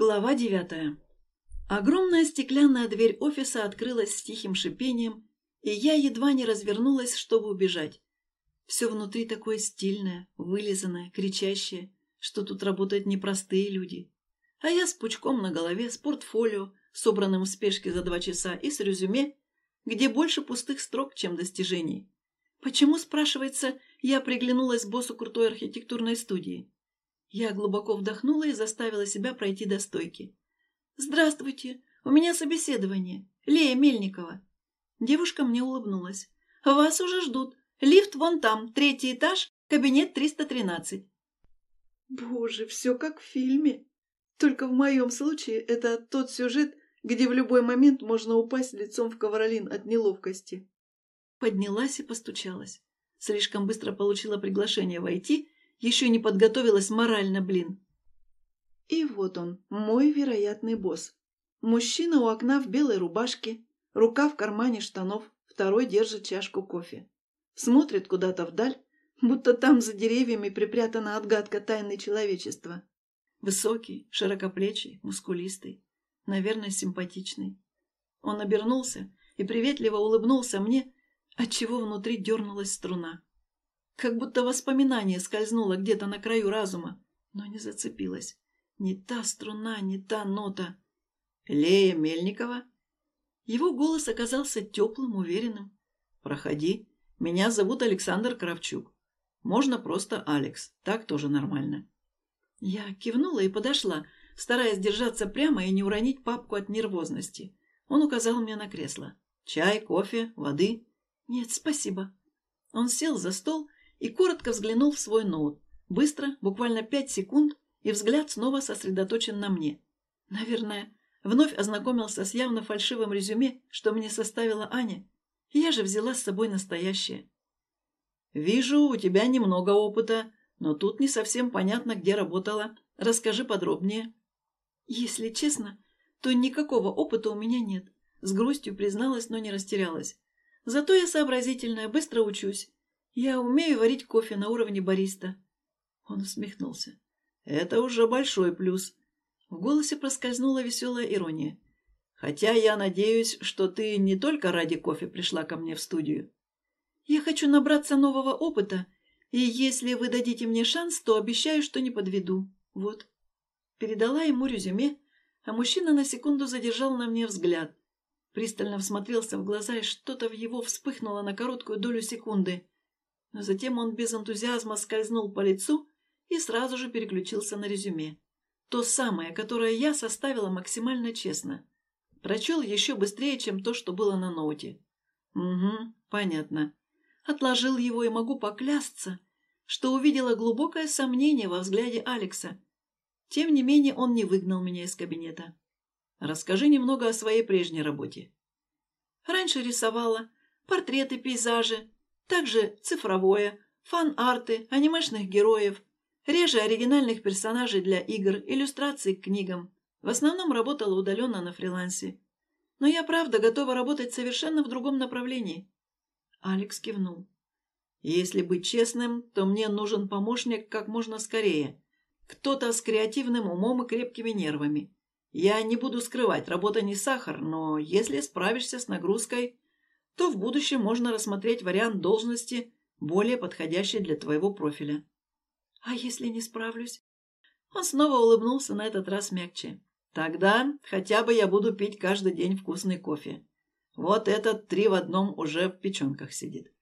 Глава девятая. Огромная стеклянная дверь офиса открылась с тихим шипением, и я едва не развернулась, чтобы убежать. Все внутри такое стильное, вылизанное, кричащее, что тут работают непростые люди. А я с пучком на голове, с портфолио, собранным в спешке за два часа, и с резюме, где больше пустых строк, чем достижений. Почему, спрашивается, я приглянулась боссу крутой архитектурной студии? Я глубоко вдохнула и заставила себя пройти до стойки. «Здравствуйте! У меня собеседование. Лея Мельникова». Девушка мне улыбнулась. «Вас уже ждут. Лифт вон там, третий этаж, кабинет 313». Боже, все как в фильме. Только в моем случае это тот сюжет, где в любой момент можно упасть лицом в ковролин от неловкости. Поднялась и постучалась. Слишком быстро получила приглашение войти еще не подготовилась морально, блин. И вот он, мой вероятный босс. Мужчина у окна в белой рубашке, рука в кармане штанов, второй держит чашку кофе. Смотрит куда-то вдаль, будто там за деревьями припрятана отгадка тайны человечества. Высокий, широкоплечий, мускулистый, наверное, симпатичный. Он обернулся и приветливо улыбнулся мне, отчего внутри дернулась струна. Как будто воспоминание скользнуло где-то на краю разума, но не зацепилось. Не та струна, не та нота. «Лея Мельникова?» Его голос оказался теплым, уверенным. «Проходи. Меня зовут Александр Кравчук. Можно просто Алекс. Так тоже нормально». Я кивнула и подошла, стараясь держаться прямо и не уронить папку от нервозности. Он указал мне на кресло. «Чай, кофе, воды?» «Нет, спасибо». Он сел за стол и коротко взглянул в свой ноут. Быстро, буквально пять секунд, и взгляд снова сосредоточен на мне. Наверное, вновь ознакомился с явно фальшивым резюме, что мне составила Аня. Я же взяла с собой настоящее. «Вижу, у тебя немного опыта, но тут не совсем понятно, где работала. Расскажи подробнее». «Если честно, то никакого опыта у меня нет», — с грустью призналась, но не растерялась. «Зато я сообразительная, быстро учусь. Я умею варить кофе на уровне бариста. Он усмехнулся. Это уже большой плюс. В голосе проскользнула веселая ирония. Хотя я надеюсь, что ты не только ради кофе пришла ко мне в студию. Я хочу набраться нового опыта, и если вы дадите мне шанс, то обещаю, что не подведу. Вот. Передала ему резюме, а мужчина на секунду задержал на мне взгляд. Пристально всмотрелся в глаза, и что-то в его вспыхнуло на короткую долю секунды но затем он без энтузиазма скользнул по лицу и сразу же переключился на резюме. То самое, которое я составила максимально честно. Прочел еще быстрее, чем то, что было на ноуте. Угу, понятно. Отложил его и могу поклясться, что увидела глубокое сомнение во взгляде Алекса. Тем не менее, он не выгнал меня из кабинета. Расскажи немного о своей прежней работе. Раньше рисовала портреты, пейзажи, также цифровое, фан-арты, анимешных героев, реже оригинальных персонажей для игр, иллюстраций к книгам. В основном работала удаленно на фрилансе. Но я правда готова работать совершенно в другом направлении. Алекс кивнул. Если быть честным, то мне нужен помощник как можно скорее. Кто-то с креативным умом и крепкими нервами. Я не буду скрывать, работа не сахар, но если справишься с нагрузкой, то в будущем можно рассмотреть вариант должности, более подходящий для твоего профиля. А если не справлюсь? Он снова улыбнулся, на этот раз мягче. Тогда хотя бы я буду пить каждый день вкусный кофе. Вот этот три в одном уже в печенках сидит.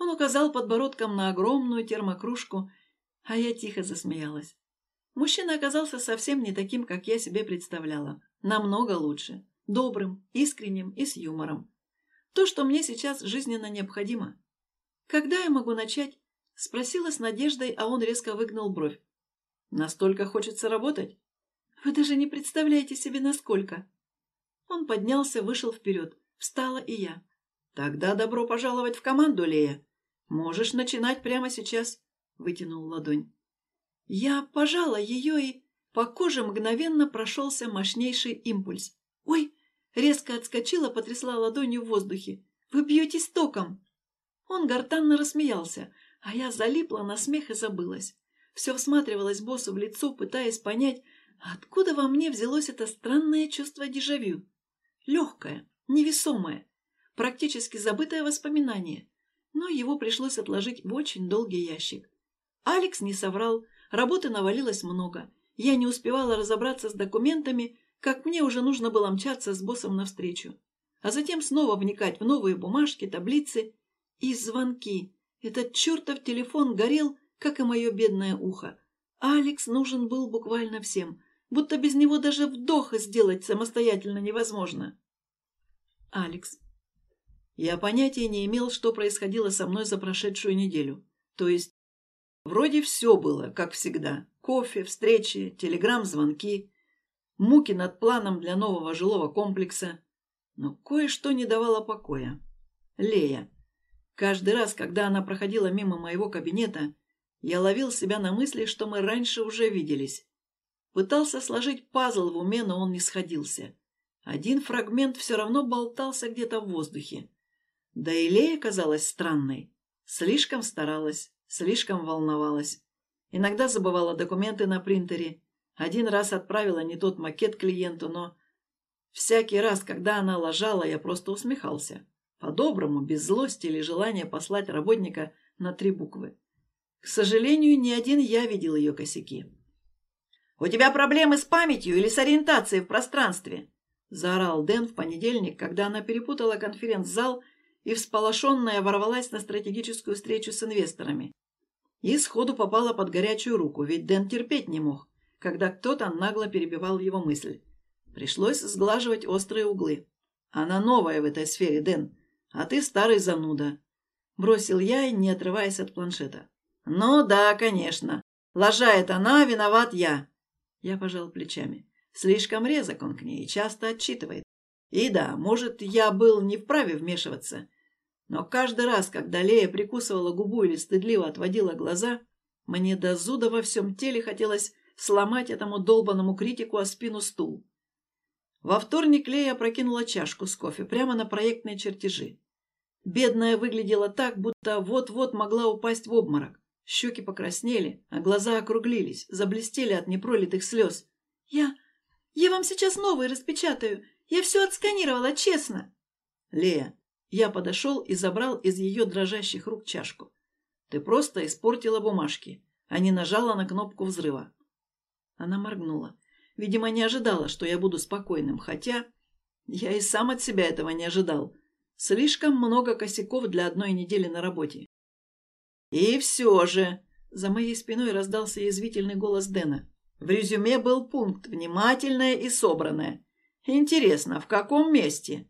Он указал подбородком на огромную термокружку, а я тихо засмеялась. Мужчина оказался совсем не таким, как я себе представляла. Намного лучше. Добрым, искренним и с юмором. То, что мне сейчас жизненно необходимо. Когда я могу начать? Спросила с надеждой, а он резко выгнал бровь. Настолько хочется работать? Вы даже не представляете себе, насколько. Он поднялся, вышел вперед. Встала и я. Тогда добро пожаловать в команду, Лея. Можешь начинать прямо сейчас. Вытянул ладонь. Я пожала ее и... По коже мгновенно прошелся мощнейший импульс. «Ой!» Резко отскочила, потрясла ладонью в воздухе. «Вы бьетесь током!» Он гортанно рассмеялся, а я залипла на смех и забылась. Все всматривалась боссу в лицо, пытаясь понять, Откуда во мне взялось это странное чувство дежавю? Легкое, невесомое, практически забытое воспоминание, но его пришлось отложить в очень долгий ящик. Алекс не соврал, работы навалилось много. Я не успевала разобраться с документами, как мне уже нужно было мчаться с боссом навстречу. А затем снова вникать в новые бумажки, таблицы и звонки. Этот чертов телефон горел, как и мое бедное ухо. Алекс нужен был буквально всем, будто без него даже вдоха сделать самостоятельно невозможно. Алекс. Я понятия не имел, что происходило со мной за прошедшую неделю. То есть, вроде все было, как всегда. Кофе, встречи, телеграм-звонки, муки над планом для нового жилого комплекса. Но кое-что не давало покоя. Лея. Каждый раз, когда она проходила мимо моего кабинета, я ловил себя на мысли, что мы раньше уже виделись. Пытался сложить пазл в уме, но он не сходился. Один фрагмент все равно болтался где-то в воздухе. Да и Лея казалась странной. Слишком старалась, слишком волновалась. Иногда забывала документы на принтере. Один раз отправила не тот макет клиенту, но... Всякий раз, когда она ложала, я просто усмехался. По-доброму, без злости или желания послать работника на три буквы. К сожалению, не один я видел ее косяки. «У тебя проблемы с памятью или с ориентацией в пространстве?» заорал Дэн в понедельник, когда она перепутала конференц-зал и всполошенная ворвалась на стратегическую встречу с инвесторами. И сходу попала под горячую руку, ведь Дэн терпеть не мог, когда кто-то нагло перебивал его мысль. Пришлось сглаживать острые углы. «Она новая в этой сфере, Дэн, а ты старый зануда», — бросил я, не отрываясь от планшета. «Ну да, конечно. Лажает она, виноват я». Я пожал плечами. Слишком резок он к ней часто отчитывает. И да, может, я был не вправе вмешиваться. Но каждый раз, когда Лея прикусывала губу или стыдливо отводила глаза, мне до зуда во всем теле хотелось сломать этому долбанному критику о спину стул. Во вторник Лея прокинула чашку с кофе прямо на проектные чертежи. Бедная выглядела так, будто вот-вот могла упасть в обморок. Щеки покраснели, а глаза округлились, заблестели от непролитых слез. «Я... я вам сейчас новые распечатаю. Я все отсканировала, честно». «Лея, я подошел и забрал из ее дрожащих рук чашку. Ты просто испортила бумажки, а не нажала на кнопку взрыва». Она моргнула. Видимо, не ожидала, что я буду спокойным, хотя я и сам от себя этого не ожидал. Слишком много косяков для одной недели на работе. И все же, за моей спиной раздался язвительный голос Дэна. В резюме был пункт «Внимательное и собранное». Интересно, в каком месте?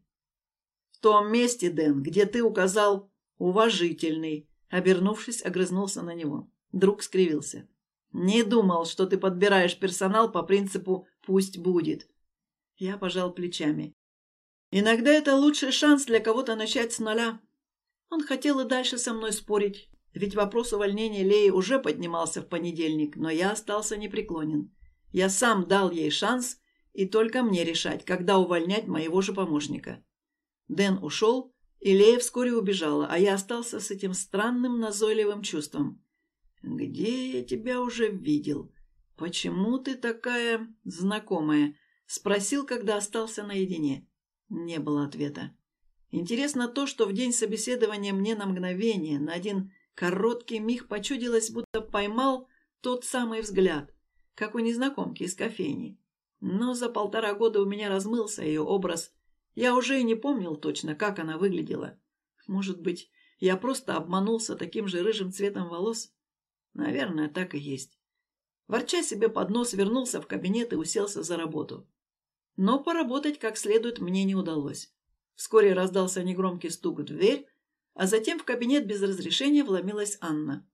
В том месте, Дэн, где ты указал «уважительный». Обернувшись, огрызнулся на него. Друг скривился. «Не думал, что ты подбираешь персонал по принципу «пусть будет». Я пожал плечами. «Иногда это лучший шанс для кого-то начать с нуля». Он хотел и дальше со мной спорить, ведь вопрос увольнения Леи уже поднимался в понедельник, но я остался непреклонен. Я сам дал ей шанс, и только мне решать, когда увольнять моего же помощника. Дэн ушел, и Лея вскоре убежала, а я остался с этим странным назойливым чувством. «Где я тебя уже видел? Почему ты такая знакомая?» — спросил, когда остался наедине. Не было ответа. Интересно то, что в день собеседования мне на мгновение, на один короткий миг почудилось, будто поймал тот самый взгляд, как у незнакомки из кофейни. Но за полтора года у меня размылся ее образ. Я уже и не помнил точно, как она выглядела. Может быть, я просто обманулся таким же рыжим цветом волос? Наверное, так и есть. Ворча себе под нос, вернулся в кабинет и уселся за работу. Но поработать как следует мне не удалось. Вскоре раздался негромкий стук в дверь, а затем в кабинет без разрешения вломилась Анна.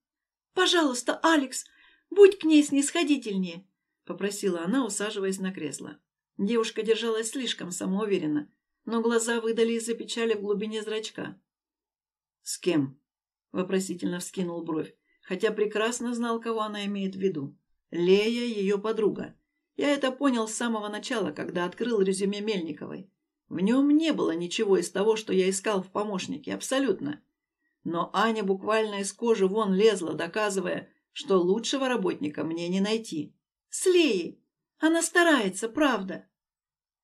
«Пожалуйста, Алекс, будь к ней снисходительнее», — попросила она, усаживаясь на кресло. Девушка держалась слишком самоуверенно, но глаза выдали из-за печали в глубине зрачка. «С кем?» — вопросительно вскинул бровь хотя прекрасно знал, кого она имеет в виду. Лея – ее подруга. Я это понял с самого начала, когда открыл резюме Мельниковой. В нем не было ничего из того, что я искал в помощнике, абсолютно. Но Аня буквально из кожи вон лезла, доказывая, что лучшего работника мне не найти. С Леей! Она старается, правда.